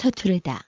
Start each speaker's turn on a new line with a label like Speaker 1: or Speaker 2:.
Speaker 1: 서투르다.